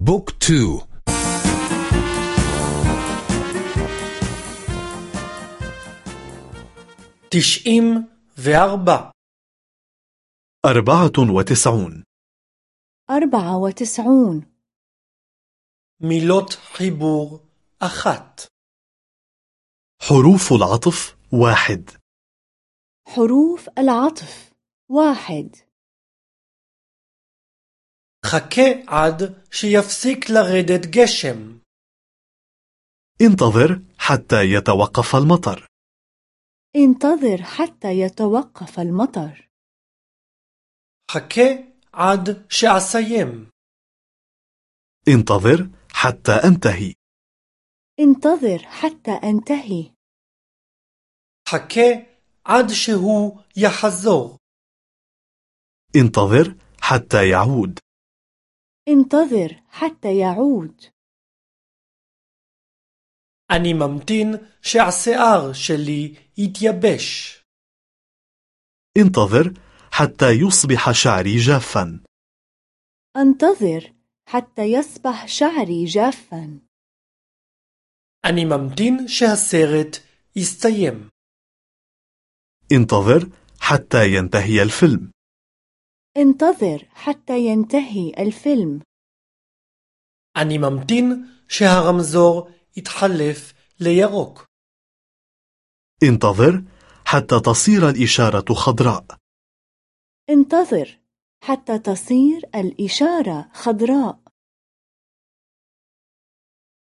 Book two. תשעים וארבע أربعة وتسعون. أربعة وتسعون. מילות חיבור אחת حروف العطف واحد. حروف العطف واحد. חכה עד שיפסיק לרדת גשם. انتظر حتى يتوقف المطر انتظر حتى يتوقف المطر חכה עד שאסיים. انتظر حتى أنتهي انتظر حتى أنتهي חכה עד שהוא יחזור. انتظر حتى يعود انتظر حتى يعود אני ממתין שהשיער שלי יתייבש. انتظر حتى يصبح شعري جافا انتظر حتى يصبح شعري جافا אני ממתין שהסרט יסתיים. انتظر حتى ينتهي الفيلم انتظر حتى ينتهي الفيلم אני ממתין שהרמזור יתחלף לירוק. انتظر حتى تصير الإشارة خضراء انتظر حتى تصير الإشارة خضراء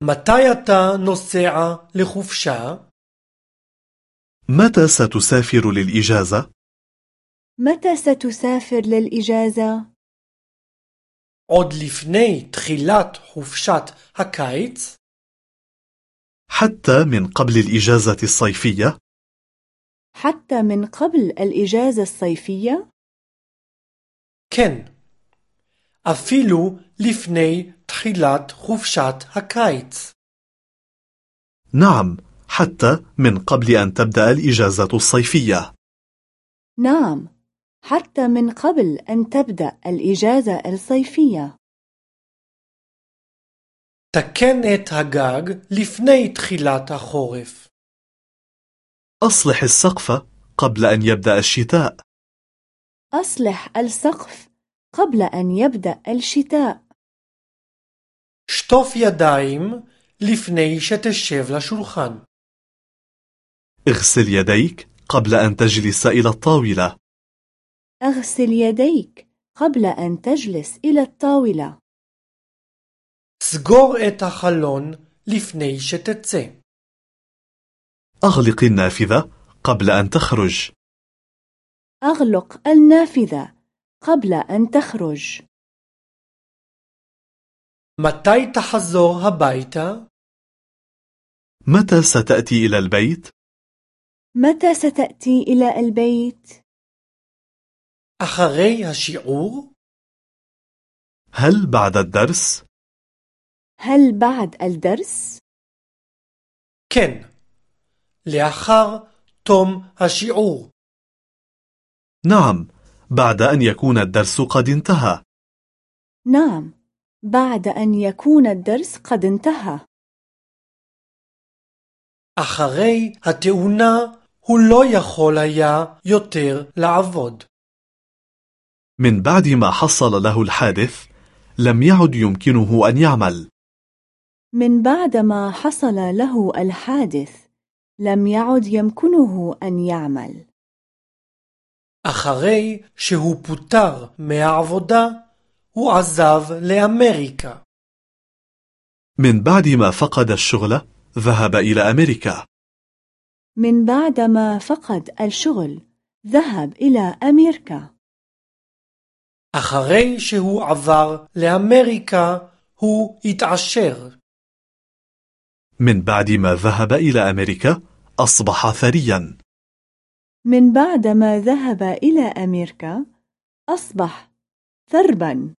מתי אתה נוסע לחופשה? متى ستسافر للإجازة؟ متى ستسافر للإجازة؟ עוד לפני תחילת חופשת הקיץ? حتى من قبل الإجازة الصيفية؟ حتى من قبل الإجازة الصيفية؟ כן. אפילו לפני תחילת חופשת הקיץ. نعم حتى من قبل أن تبدأ الإجازة الصيفية نعم حتى من قبل أن تبدأ الإجازة الصيفية תקן את הגג לפני תחילת החורף. أصلح السقف قبل أن يبدأ الشتاء أصلح السقف قبل أن يبدأ الشتاء שטוף ידיים לפני שתשב לשולחן. اغسل يديك قبل أن تجلس إلى الطاولة أغسل يديك قبل أن تجلس إلى الطاولة סגור את החלון לפני שתצא. أغلق النافذة قبل أن تخرج أغلق النافذة قبل أن تخرج מתי תחזור הביתה? متى ستأتي إلى البيت؟ متى ستأتي إلى البيت؟ אחרי השיעור? هل بعد الدرس؟ هل بعد الدرس؟ כן. לאחר תום השיעור. نعم بعد أن يكون الدرس قد انتهى نعم بعد أن يكون الدرس قد انتهى אחרי התאונה הוא לא יכול היה יותר לעבוד. من بعد ما حصل له الحادث لم يعد يمكنه أن يعمل من بعد ما حصل له الحادث لم يعد يمكنه أن يعمل אחרי שהוא פוטר מהעבודה, הוא עזב לאמריקה. من بعد ما فقد الشغل ذهب إلى أمريكا من بعد ما فقد الشغل ذهب إلى أمريكا אחרי שהוא עבר לאמריקה, הוא התעשר. من بعد ما ذهب إلى أمريكا أصبح ثريا من بعد ما ذهب إلى أمريكا أصبح ثربا